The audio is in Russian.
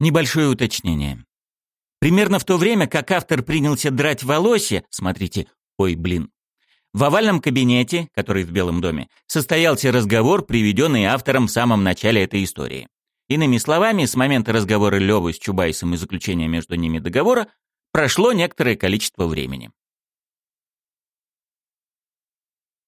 Небольшое уточнение. Примерно в то время, как автор принялся драть волосы, смотрите, ой, блин, в овальном кабинете, который в Белом доме, состоялся разговор, приведенный автором в самом начале этой истории. Иными словами, с момента разговора Лёвы с Чубайсом и заключения между ними договора прошло некоторое количество времени.